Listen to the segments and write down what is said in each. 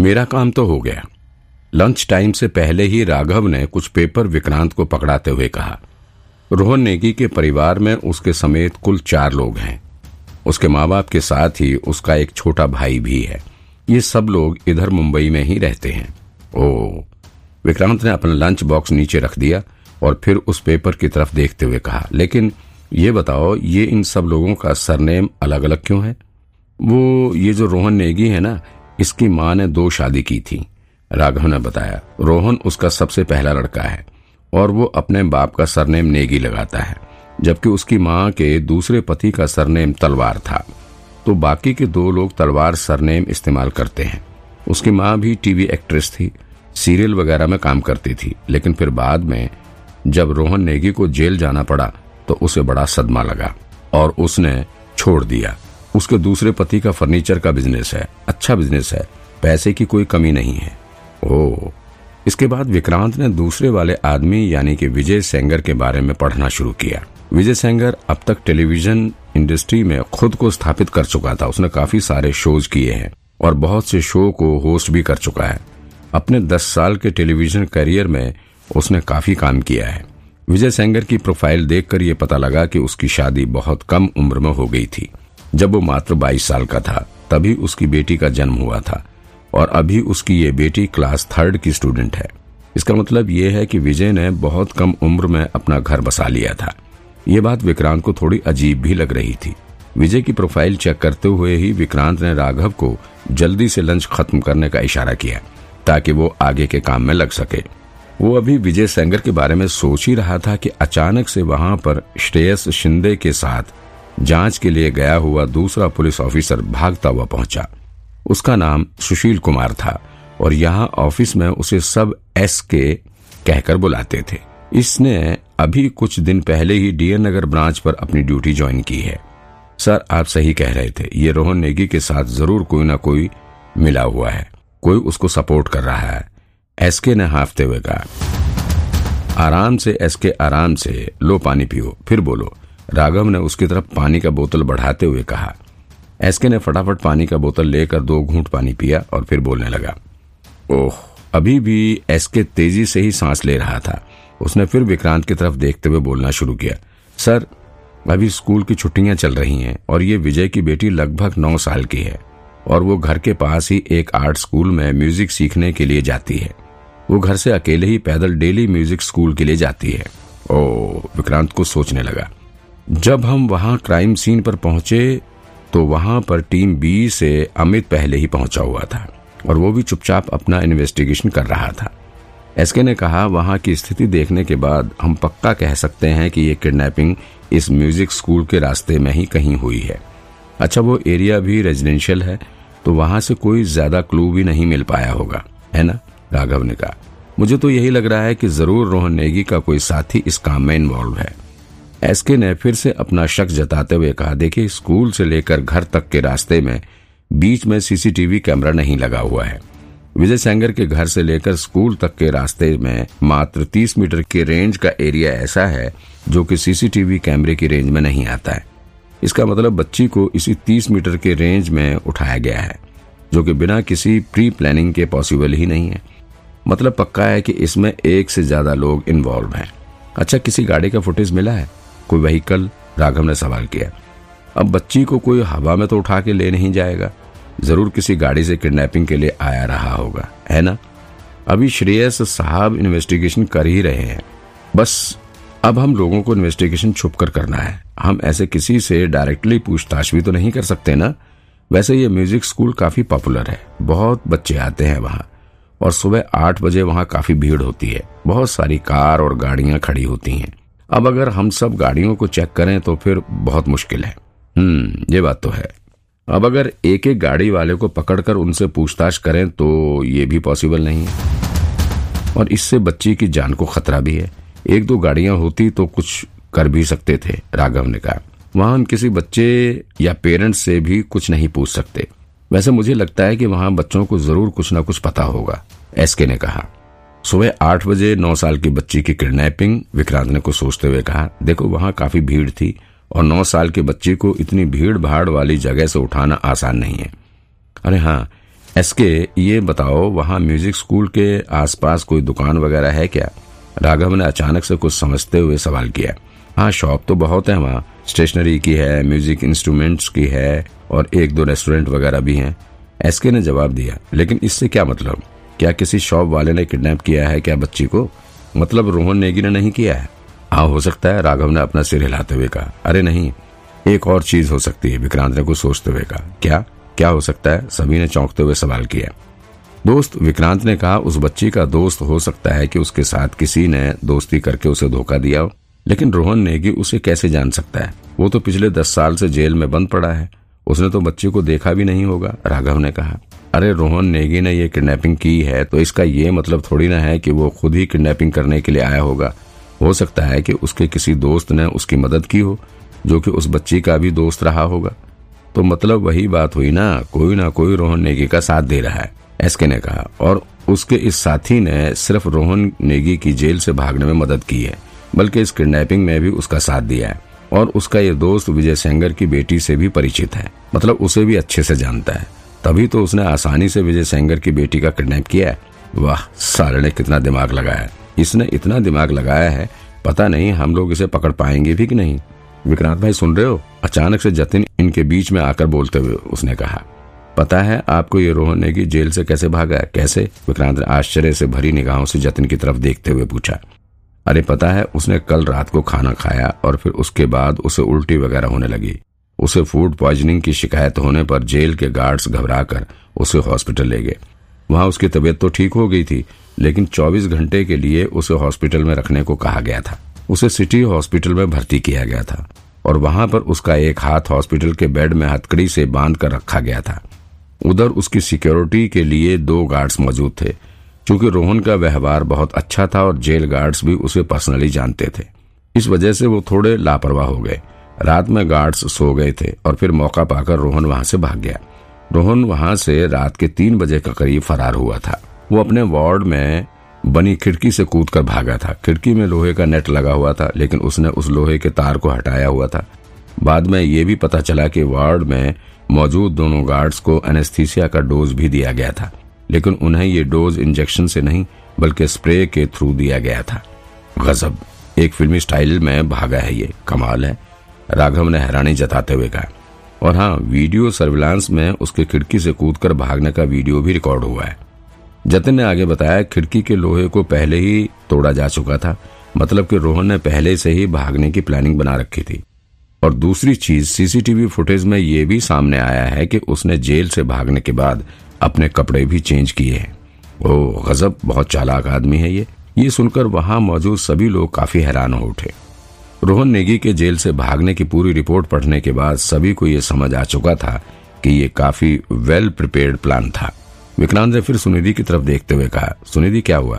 मेरा काम तो हो गया। लंच टाइम से पहले ही राघव ने कुछ पेपर विक्रांत को पकड़ाते हुए कहा। रोहन नेगी के परिवार में उसके समेत कुल चार लोग हैं। उसके माँ बाप के साथ ही उसका एक छोटा भाई भी है। ये सब लोग इधर मुंबई में ही रहते हैं। ओ, विक्रांत ने अपना लंच बॉक्स नीचे रख दिया और फिर उस पेपर की तरफ़ देखते हुए कहा, लेकिन ये बताओ, ये इन सब लोगों का सरनेम अलग अलग क्यों है? वो, ये जो रोहन नेगी है ना इसकी माँ ने दो शादी की थी। राघव ने बताया, रोहन उसका सबसे पहला लड़का है और वो अपने बाप का सरनेम नेगी लगाता है, जबकि उसकी माँ के दूसरे पति का सरनेम तलवार था। तो बाकी के दो लोग तलवार सरनेम इस्तेमाल करते हैं। उसकी माँ भी टीवी एक्ट्रेस थी, सीरियल वगैरह में काम करती थी, लेकिन फिर बाद में जब रोहन नेगी को जेल जाना पड़ा तो उसे बड़ा सदमा लगा और उसने छोड़ दिया। उसके दूसरे पति का फर्नीचर का बिज़नेस है अच्छा बिज़नेस है, पैसे की कोई कमी नहीं है। ओ इसके बाद विक्रांत ने दूसरे वाले आदमी यानी कि विजय सेंगर के बारे में पढ़ना शुरू किया। विजय सेंगर अब तक टेलीविज़न इंडस्ट्री में खुद को स्थापित कर चुका था। उसने काफ़ी सारे शोज़ किए हैं और बहुत से शो को होस्ट भी कर चुका है। अपने दस साल के टेलीविज़न करियर में उसने काफ़ी काम किया है। विजय सेंगर की प्रोफ़ाइल देखकर ये पता लगा कि उसकी शादी बहुत कम उम्र में हो गई थी। जब वो मात्र 22 साल का था, तभी उसकी बेटी का जन्म हुआ था, और अभी उसकी ये बेटी क्लास थर्ड की स्टूडेंट है। इसका मतलब ये है कि विजय ने बहुत कम उम्र में अपना घर बसा लिया था। ये बात विक्रांत को थोड़ी अजीब भी लग रही थी। विजय की प्रोफ़ाइल चेक करते हुए ही विक्रांत ने राघव को जल्दी से लंच खत्म करने का इशारा किया, ताकि वो आगे के काम में लग सके। वो अभी विजय सेंगर के बारे में सोच ही रहा था कि अचानक से वहाँ पर श्रेयस शिंदे के साथ जाँच के लिए गया हुआ दूसरा पुलिस ऑफिसर भागता हुआ पहुँचा। उसका नाम सुशील कुमार था और यहाँ ऑफ़िस में उसे सब एस के कहकर बुलाते थे। इसने अभी कुछ दिन पहले ही डीएन नगर ब्रांच पर अपनी ड्यूटी ज्वाइन की है। सर, आप सही कह रहे थे। ये रोहन नेगी के साथ ज़रूर कोई ना कोई मिला हुआ है। कोई उसको सपोर्ट कर रहा है। एसके ने हाफते हुए कहा, आराम से, एसके, आराम से, लो पानी पियो। फिर बोलो राघव ने उसकी तरफ़ पानी का बोतल बढ़ाते हुए कहा। एसके ने फटाफट पानी का बोतल लेकर दो घूंट पानी पिया और फिर बोलने लगा, ओह, अभी भी एसके तेज़ी से ही सांस ले रहा था। उसने फिर विक्रांत की तरफ़ देखते हुए बोलना शुरू किया, सर, अभी स्कूल की छुट्टियाँ चल रही हैं और ये विजय की बेटी लगभग नौ साल की है और वो घर के पास ही एक आर्ट स्कूल में म्यूज़िक सीखने के लिए जाती है। वो घर से अकेले ही पैदल डेली म्यूज़िक स्कूल के लिए जाती है। ओ विक्रांत को सोचने लगा। जब हम वहाँ क्राइम सीन पर पहुँचे तो वहाँ पर टीम बी से अमित पहले ही पहुँचा हुआ था, और वो भी चुपचाप अपना इन्वेस्टिगेशन कर रहा था। एसके ने कहा, वहाँ की स्थिति देखने के बाद हम पक्का कह सकते हैं कि ये किडनैपिंग इस म्यूज़िक स्कूल के रास्ते में ही कहीं हुई है। अच्छा वो एरिया भी रेजिडेंशियल है तो वहाँ से कोई ज़्यादा क्लू भी नहीं मिल पाया होगा, है ना? राघव ने कहा। मुझे तो यही लग रहा है कि ज़रूर रोहन नेगी का कोई साथी इस काम में इन्वॉल्व है। एसके ने फिर से अपना शक जताते हुए कहा, देखिए, स्कूल से लेकर घर तक के रास्ते में बीच में सीसीटीवी कैमरा नहीं लगा हुआ है। विजय सेंगर के घर से लेकर स्कूल तक के रास्ते में मात्र 30 मीटर के रेंज का एरिया ऐसा है, जो कि सीसीटीवी कैमरे की रेंज में नहीं आता है। इसका मतलब बच्ची को इसी 30 मीटर के रेंज में उठाया गया है, जो कि बिना किसी प्री प्लानिंग के पॉसिबल ही नहीं है। मतलब पक्का है कि इसमें एक से ज़्यादा लोग इन्वॉल्व हैं। अच्छा किसी गाड़ी का फुटेज मिला है? कोई व्हीकल राघव ने सवाल किया। अब बच्ची को कोई हवा में तो उठा के ले नहीं जाएगा। ज़रूर किसी गाड़ी से किडनैपिंग के लिए आया रहा होगा, है ना? अभी श्रेयस साहब इन्वेस्टिगेशन कर ही रहे हैं। बस, अब हम लोगों को इन्वेस्टिगेशन छुप कर करना है। हम ऐसे किसी से डायरेक्टली पूछताछ भी तो नहीं कर सकते ना? वैसे ये म्यूज़िक स्कूल काफ़ी पॉपुलर है। बहुत बच्चे आते हैं वहाँ। और सुबह आठ बजे वहाँ काफ़ी भीड़ होती है। बहुत सारी कार और गाड़ियाँ खड़ी होती हैं। अब अगर हम सब गाड़ियों को चेक करें तो फिर बहुत मुश्किल है। हम्म ये बात तो है। अब अगर एक एक गाड़ी वाले को पकड़कर उनसे पूछताछ करें तो ये भी पॉसिबल नहीं है। और इससे बच्ची की जान को खतरा भी है। एक दो गाड़ियाँ होती तो कुछ कर भी सकते थे, राघव ने कहा। वहाँ हम किसी बच्चे या पेरेंट्स से भी कुछ नहीं पूछ सकते। वैसे मुझे लगता है कि वहाँ बच्चों को ज़रूर कुछ न कुछ पता होगा, एसके ने कहा। सुबह आठ बजे नौ साल की बच्ची की किडनैपिंग, विक्रांत ने को सोचते हुए कहा, देखो, वहाँ काफ़ी भीड़ थी और नौ साल की बच्ची को इतनी भीड़ भाड़ वाली जगह से उठाना आसान नहीं है। अरे हाँ एसके, ये बताओ, वहाँ म्यूज़िक स्कूल के आसपास कोई दुकान वगैरह है क्या? राघव ने अचानक से कुछ समझते हुए सवाल किया हाँ शॉप तो बहुत है वहाँ। स्टेशनरी की है, म्यूज़िक इंस्ट्रूमेंट्स की है और एक दो रेस्टोरेंट वगैरह भी हैं। एसके ने जवाब दिया, लेकिन इससे क्या मतलब? क्या किसी शॉप वाले ने किडनैप किया है क्या बच्ची को? मतलब रोहन नेगी ने नहीं किया है? हाँ हो सकता है राघव ने अपना सिर हिलाते हुए कहा। अरे नहीं, एक और चीज़ हो सकती है विक्रांत ने कुछ सोचते हुए कहा। क्या? क्या हो सकता है? सभी ने चौंकते हुए सवाल किया। दोस्त, विक्रांत ने कहा, उस बच्ची का दोस्त हो सकता है कि उसके साथ किसी ने दोस्ती करके उसे धोखा दिया हो। लेकिन रोहन नेगी उसे कैसे जान सकता है? वो तो पिछले दस साल से जेल में बंद पड़ा है। उसने तो बच्ची को देखा भी नहीं होगा, राघव ने कहा। अरे रोहन, नेगी ने ये किडनैपिंग की है तो इसका ये मतलब थोड़ी ना है कि वो खुद ही किडनैपिंग करने के लिए आया होगा। हो सकता है कि उसके किसी दोस्त ने उसकी मदद की हो, जो कि उस बच्ची का भी दोस्त रहा होगा। तो मतलब वही बात हुई ना, कोई ना कोई रोहन, नेगी का साथ दे रहा है, एसके ने कहा। और उसके इस साथी ने सिर्फ़ रोहन, नेगी की जेल से भागने में मदद की है, बल्कि इस किडनैपिंग में भी उसका साथ दिया है। और उसका ये दोस्त विजय सेंगर की बेटी से भी परिचित है मतलब उसे भी अच्छे से जानता है। तभी तो उसने आसानी से विजय सेंगर की बेटी का किडनैप किया वाह सारे ने कितना दिमाग लगाया इसने इतना दिमाग लगाया है, पता नहीं हम लोग इसे पकड़ पाएँगे भी कि नहीं। विक्रांत भाई, सुन रहे हो? अचानक से जतिन इनके बीच में आकर बोलते हुए उसने कहा, पता है आपको ये रोहन नेगी जेल से कैसे भागा कैसे? विक्रांत ने आश्चर्य से भरी निगाहों से जतिन की तरफ़ देखते हुए पूछा, अरे, पता है उसने कल रात को खाना खाया और फिर उसके बाद उसे उल्टी वगैरह होने लगी। उसे फ़ूड प्वाइजनिंग की शिकायत होने पर जेल के गार्ड्स घबराकर उसे हॉस्पिटल ले गए। वहाँ उसकी तबीयत तो ठीक हो गई थी, लेकिन 24 घंटे के लिए उसे हॉस्पिटल में रखने को कहा गया था। उसे सिटी हॉस्पिटल में भर्ती किया गया था और वहाँ पर उसका एक हाथ हॉस्पिटल के बेड में हथकड़ी से बाँध कर रखा गया था। उधर उसकी सिक्योरिटी के लिए दो गार्ड्स मौजूद थे, क्योंकि रोहन का व्यवहार बहुत अच्छा था और जेल गार्ड्स भी उसे पर्सनली जानते थे। इस वजह से वो थोड़े लापरवाह हो गए। रात में गार्ड्स सो गए थे और फिर मौका पाकर रोहन वहाँ से भाग गया। रोहन वहाँ से रात के तीन बजे के करीब फरार हुआ था। वो अपने वार्ड में बनी खिड़की से कूद कर भागा था। खिड़की में लोहे का नेट लगा हुआ था, लेकिन उसने उस लोहे के तार को हटाया हुआ था। बाद में ये भी पता चला कि वार्ड में मौजूद दोनों गार्ड्स को एनेस्थीसिया का डोज भी दिया गया था। लेकिन उन्हें ये डोज इंजेक्शन से नहीं, बल्कि स्प्रे के थ्रू दिया गया था। गजब! एक फिल्मी स्टाइल में भागा है ये। कमाल है। राघव ने हैरानी जताते हुए कहा, और हाँ वीडियो सर्विलांस में उसके खिड़की से कूदकर भागने का वीडियो भी रिकॉर्ड हुआ है। जतिन ने आगे बताया, खिड़की के लोहे को पहले ही तोड़ा जा चुका था मतलब कि रोहन ने पहले से ही भागने की प्लानिंग बना रखी थी। और दूसरी चीज़, सीसीटीवी फुटेज में ये भी सामने आया है कि उसने जेल से भागने के बाद अपने कपड़े भी चेंज किए हैं। ओ गजब, बहुत चालाक आदमी है ये। ये सुनकर वहाँ मौजूद सभी लोग काफ़ी हैरान हो उठे। रोहन नेगी के जेल से भागने की पूरी रिपोर्ट पढ़ने के बाद सभी को यह समझ आ चुका था कि ये काफ़ी वेल प्रिपेयर्ड प्लान था। विक्रांत ने फिर सुनिधि की तरफ़ देखते हुए कहा, सुनिधि, क्या हुआ?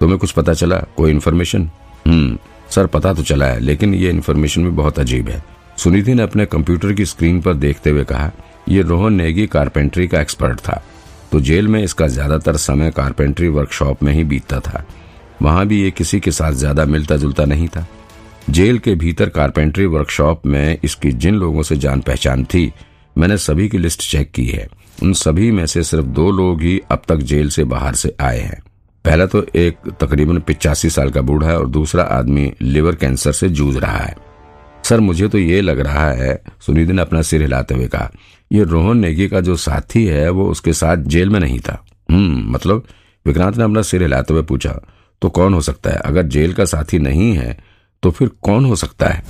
तुम्हें कुछ पता चला? कोई इन्फॉर्मेशन हम्म सर, पता तो चला है, लेकिन ये इन्फॉर्मेशन भी बहुत अजीब है। सुनिधि ने अपने कंप्यूटर की स्क्रीन पर देखते हुए कहा यह रोहन नेगी कारपेंट्री का एक्सपर्ट था तो जेल में इसका ज़्यादातर समय कारपेंट्री वर्कशॉप में ही बीतता था। वहाँ भी ये किसी के साथ ज़्यादा मिलता जुलता नहीं था। जेल के भीतर कारपेंट्री वर्कशॉप में इसकी जिन लोगों से जान पहचान थी, मैंने सभी की लिस्ट चेक की है। उन सभी में से सिर्फ़ दो लोग ही अब तक जेल से बाहर से आए हैं। पहला तो एक तकरीबन पिचासी साल का बूढ़ा है और दूसरा आदमी लिवर कैंसर से जूझ रहा है। सर, मुझे तो ये लग रहा है, सुनिधि ने अपना सिर हिलाते हुए कहा यह रोहन नेगी का जो साथी है, वो उसके साथ जेल में नहीं था। हम्म मतलब विक्रांत ने अपना सिर हिलाते हुए पूछा तो कौन हो सकता है? अगर जेल का साथी नहीं है तो फिर कौन हो सकता है?